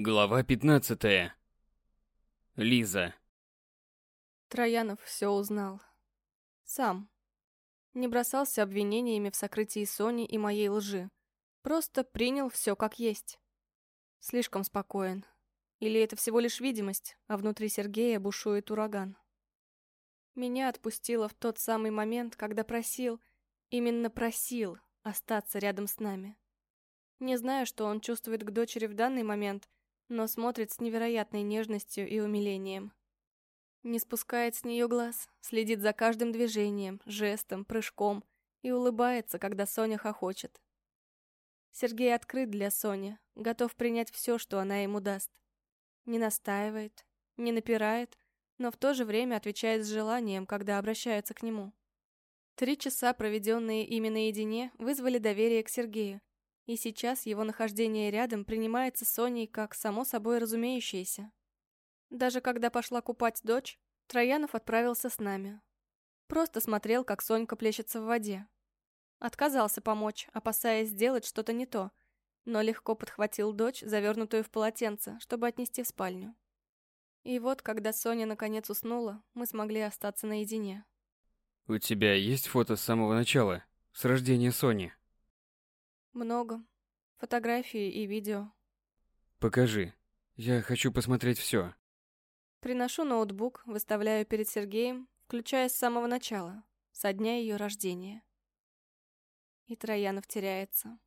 Глава 15. Лиза. Троянов все узнал. Сам. Не бросался обвинениями в сокрытии Сони и моей лжи. Просто принял все как есть. Слишком спокоен. Или это всего лишь видимость, а внутри Сергея бушует ураган. Меня отпустило в тот самый момент, когда просил, именно просил, остаться рядом с нами. Не знаю, что он чувствует к дочери в данный момент, но смотрит с невероятной нежностью и умилением. Не спускает с нее глаз, следит за каждым движением, жестом, прыжком и улыбается, когда Соня хохочет. Сергей открыт для Сони, готов принять все, что она ему даст. Не настаивает, не напирает, но в то же время отвечает с желанием, когда обращается к нему. Три часа, проведенные ими наедине, вызвали доверие к Сергею, и сейчас его нахождение рядом принимается Соней как само собой разумеющееся. Даже когда пошла купать дочь, Троянов отправился с нами. Просто смотрел, как Сонька плещется в воде. Отказался помочь, опасаясь сделать что-то не то, но легко подхватил дочь, завернутую в полотенце, чтобы отнести в спальню. И вот, когда Соня наконец уснула, мы смогли остаться наедине. У тебя есть фото с самого начала, с рождения Сони? Много. Фотографии и видео. Покажи. Я хочу посмотреть все. Приношу ноутбук, выставляю перед Сергеем, включая с самого начала, со дня ее рождения. И Троянов теряется.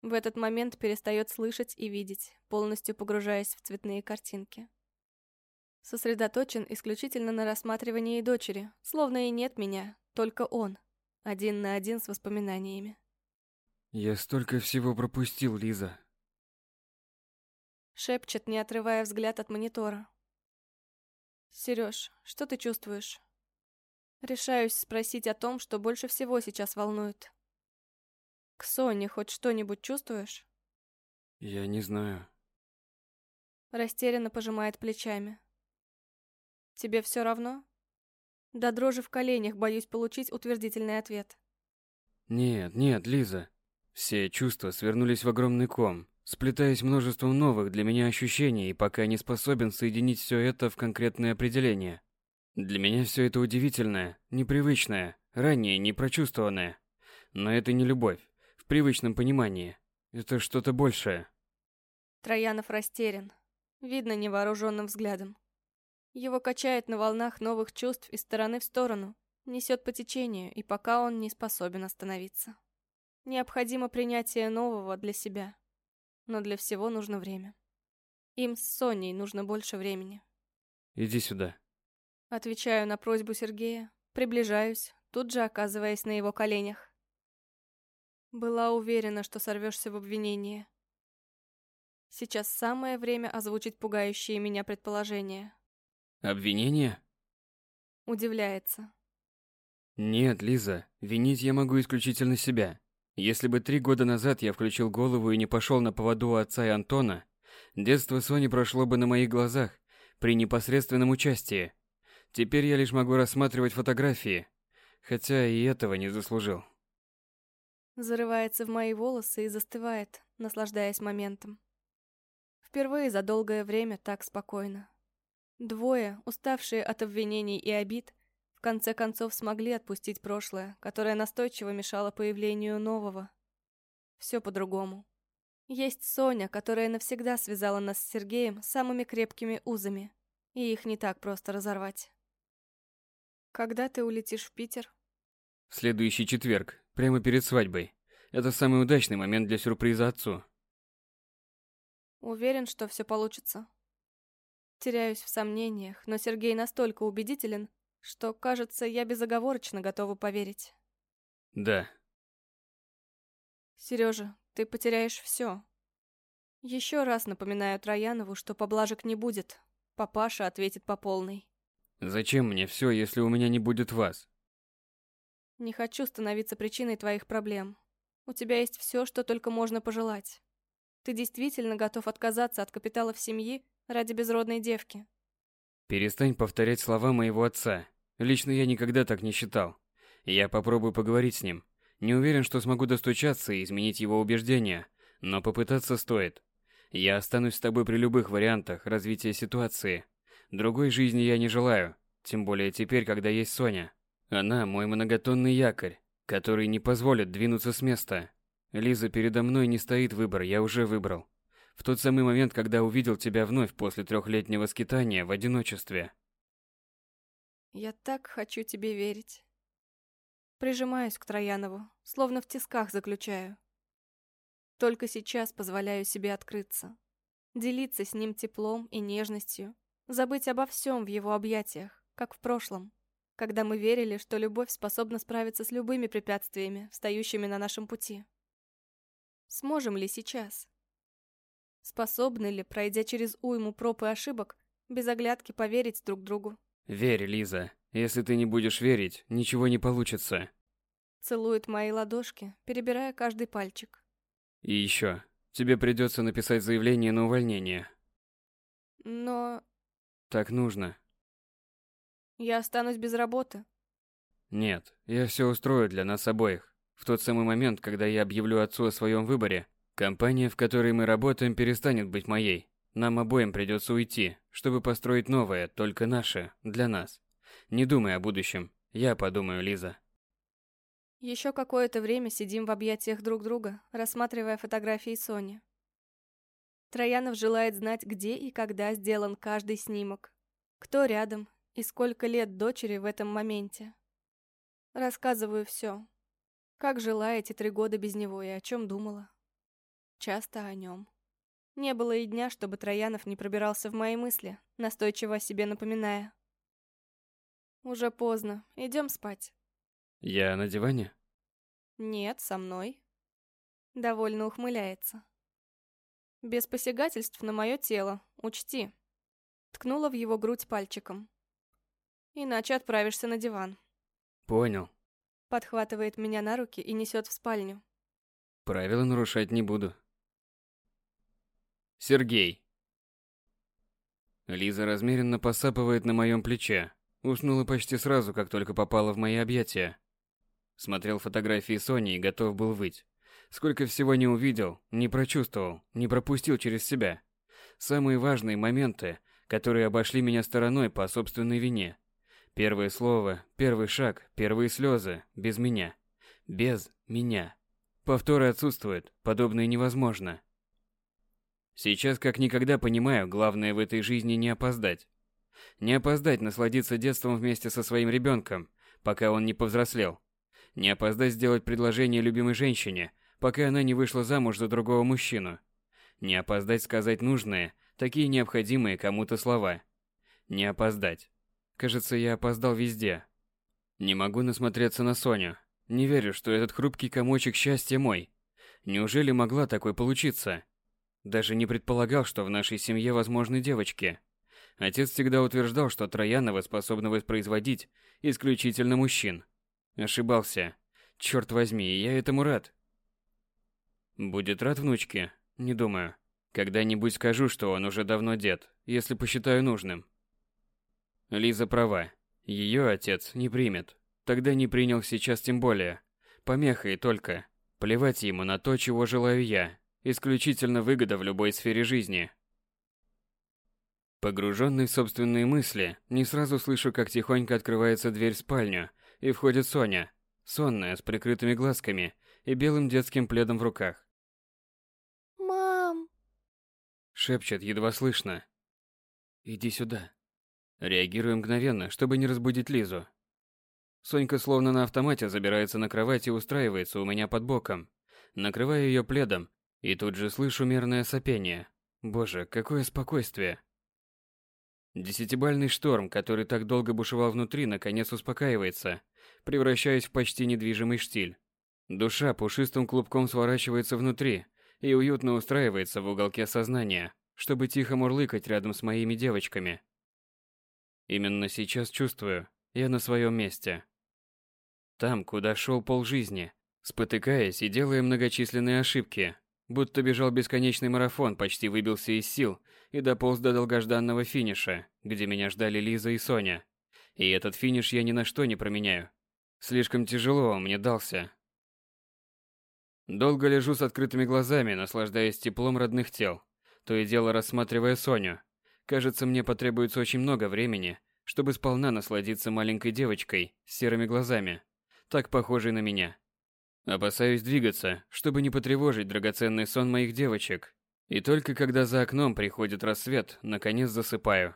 В этот момент перестает слышать и видеть, полностью погружаясь в цветные картинки. Сосредоточен исключительно на рассматривании дочери, словно и нет меня, только он, один на один с воспоминаниями. Я столько всего пропустил, Лиза. Шепчет, не отрывая взгляд от монитора. Сереж, что ты чувствуешь? Решаюсь спросить о том, что больше всего сейчас волнует. К Соне хоть что-нибудь чувствуешь? Я не знаю. Растерянно пожимает плечами. Тебе все равно? До дрожи в коленях боюсь получить утвердительный ответ. Нет, нет, Лиза. Все чувства свернулись в огромный ком, сплетаясь множеством новых для меня ощущений, и пока не способен соединить все это в конкретное определение. Для меня все это удивительное, непривычное, ранее не прочувствованное. Но это не любовь, в привычном понимании. Это что-то большее. Троянов растерян. Видно невооруженным взглядом. Его качает на волнах новых чувств из стороны в сторону, несет по течению, и пока он не способен остановиться. Необходимо принятие нового для себя. Но для всего нужно время. Им с Соней нужно больше времени. Иди сюда. Отвечаю на просьбу Сергея, приближаюсь, тут же оказываясь на его коленях. Была уверена, что сорвешься в обвинение. Сейчас самое время озвучить пугающие меня предположения. Обвинение? Удивляется. Нет, Лиза, винить я могу исключительно себя. Если бы три года назад я включил голову и не пошел на поводу отца и Антона, детство Сони прошло бы на моих глазах, при непосредственном участии. Теперь я лишь могу рассматривать фотографии, хотя и этого не заслужил. Зарывается в мои волосы и застывает, наслаждаясь моментом. Впервые за долгое время так спокойно. Двое, уставшие от обвинений и обид, конце концов смогли отпустить прошлое, которое настойчиво мешало появлению нового. Все по-другому. Есть Соня, которая навсегда связала нас с Сергеем самыми крепкими узами, и их не так просто разорвать. Когда ты улетишь в Питер? В следующий четверг, прямо перед свадьбой. Это самый удачный момент для сюрприза отцу. Уверен, что все получится. Теряюсь в сомнениях, но Сергей настолько убедителен, что, кажется, я безоговорочно готова поверить. Да. Сережа, ты потеряешь все. Еще раз напоминаю Троянову, что поблажек не будет. Папаша ответит по полной. Зачем мне все, если у меня не будет вас? Не хочу становиться причиной твоих проблем. У тебя есть все, что только можно пожелать. Ты действительно готов отказаться от капиталов семьи ради безродной девки. Перестань повторять слова моего отца. Лично я никогда так не считал. Я попробую поговорить с ним. Не уверен, что смогу достучаться и изменить его убеждения, но попытаться стоит. Я останусь с тобой при любых вариантах развития ситуации. Другой жизни я не желаю, тем более теперь, когда есть Соня. Она мой многотонный якорь, который не позволит двинуться с места. Лиза, передо мной не стоит выбор, я уже выбрал. В тот самый момент, когда увидел тебя вновь после трехлетнего скитания в одиночестве. Я так хочу тебе верить. Прижимаюсь к Троянову, словно в тисках заключаю. Только сейчас позволяю себе открыться. Делиться с ним теплом и нежностью. Забыть обо всем в его объятиях, как в прошлом, когда мы верили, что любовь способна справиться с любыми препятствиями, встающими на нашем пути. Сможем ли сейчас? Способны ли, пройдя через уйму проб и ошибок, без оглядки поверить друг другу? Верь, Лиза. Если ты не будешь верить, ничего не получится. Целует мои ладошки, перебирая каждый пальчик. И еще, тебе придется написать заявление на увольнение. Но... Так нужно. Я останусь без работы. Нет, я все устрою для нас обоих. В тот самый момент, когда я объявлю отцу о своем выборе, компания, в которой мы работаем, перестанет быть моей. Нам обоим придется уйти, чтобы построить новое, только наше, для нас. Не думай о будущем. Я подумаю, Лиза. Еще какое-то время сидим в объятиях друг друга, рассматривая фотографии Сони. Троянов желает знать, где и когда сделан каждый снимок, кто рядом и сколько лет дочери в этом моменте. Рассказываю все. Как жила эти три года без него и о чем думала. Часто о нем. Не было и дня, чтобы Троянов не пробирался в мои мысли, настойчиво о себе напоминая. Уже поздно, идем спать. Я на диване? Нет, со мной. Довольно ухмыляется. Без посягательств на мое тело, учти. Ткнула в его грудь пальчиком. Иначе отправишься на диван. Понял. Подхватывает меня на руки и несет в спальню. Правила нарушать не буду. Сергей. Лиза размеренно посапывает на моем плече. Уснула почти сразу, как только попала в мои объятия. Смотрел фотографии Сони и готов был выть. Сколько всего не увидел, не прочувствовал, не пропустил через себя. Самые важные моменты, которые обошли меня стороной по собственной вине. Первое слово, первый шаг, первые слезы, без меня. Без меня. Повторы отсутствуют, подобное невозможно. Сейчас как никогда понимаю, главное в этой жизни не опоздать. Не опоздать насладиться детством вместе со своим ребенком, пока он не повзрослел. Не опоздать сделать предложение любимой женщине, пока она не вышла замуж за другого мужчину. Не опоздать сказать нужные, такие необходимые кому-то слова. Не опоздать. Кажется, я опоздал везде. Не могу насмотреться на Соню. Не верю, что этот хрупкий комочек счастья мой. Неужели могла такой получиться? Даже не предполагал, что в нашей семье возможны девочки. Отец всегда утверждал, что Троянова способна воспроизводить исключительно мужчин. Ошибался. Черт возьми, я этому рад. Будет рад внучке? Не думаю. Когда-нибудь скажу, что он уже давно дед, если посчитаю нужным. Лиза права. Ее отец не примет. Тогда не принял сейчас тем более. Помеха и только. Плевать ему на то, чего желаю я, Исключительно выгода в любой сфере жизни. Погруженный в собственные мысли, не сразу слышу, как тихонько открывается дверь в спальню, и входит Соня, сонная, с прикрытыми глазками и белым детским пледом в руках. «Мам!» Шепчет едва слышно. «Иди сюда». Реагирую мгновенно, чтобы не разбудить Лизу. Сонька словно на автомате забирается на кровать и устраивается у меня под боком. Накрываю ее пледом и тут же слышу мерное сопение. Боже, какое спокойствие. Десятибальный шторм, который так долго бушевал внутри, наконец успокаивается, превращаясь в почти недвижимый штиль. Душа пушистым клубком сворачивается внутри и уютно устраивается в уголке сознания, чтобы тихо мурлыкать рядом с моими девочками. Именно сейчас чувствую, я на своем месте. Там, куда шел полжизни, спотыкаясь и делая многочисленные ошибки, Будто бежал бесконечный марафон, почти выбился из сил и дополз до долгожданного финиша, где меня ждали Лиза и Соня. И этот финиш я ни на что не променяю. Слишком тяжело он мне дался. Долго лежу с открытыми глазами, наслаждаясь теплом родных тел. то и дело рассматривая Соню. Кажется, мне потребуется очень много времени, чтобы сполна насладиться маленькой девочкой с серыми глазами, так похожей на меня. Опасаюсь двигаться, чтобы не потревожить драгоценный сон моих девочек. И только когда за окном приходит рассвет, наконец засыпаю.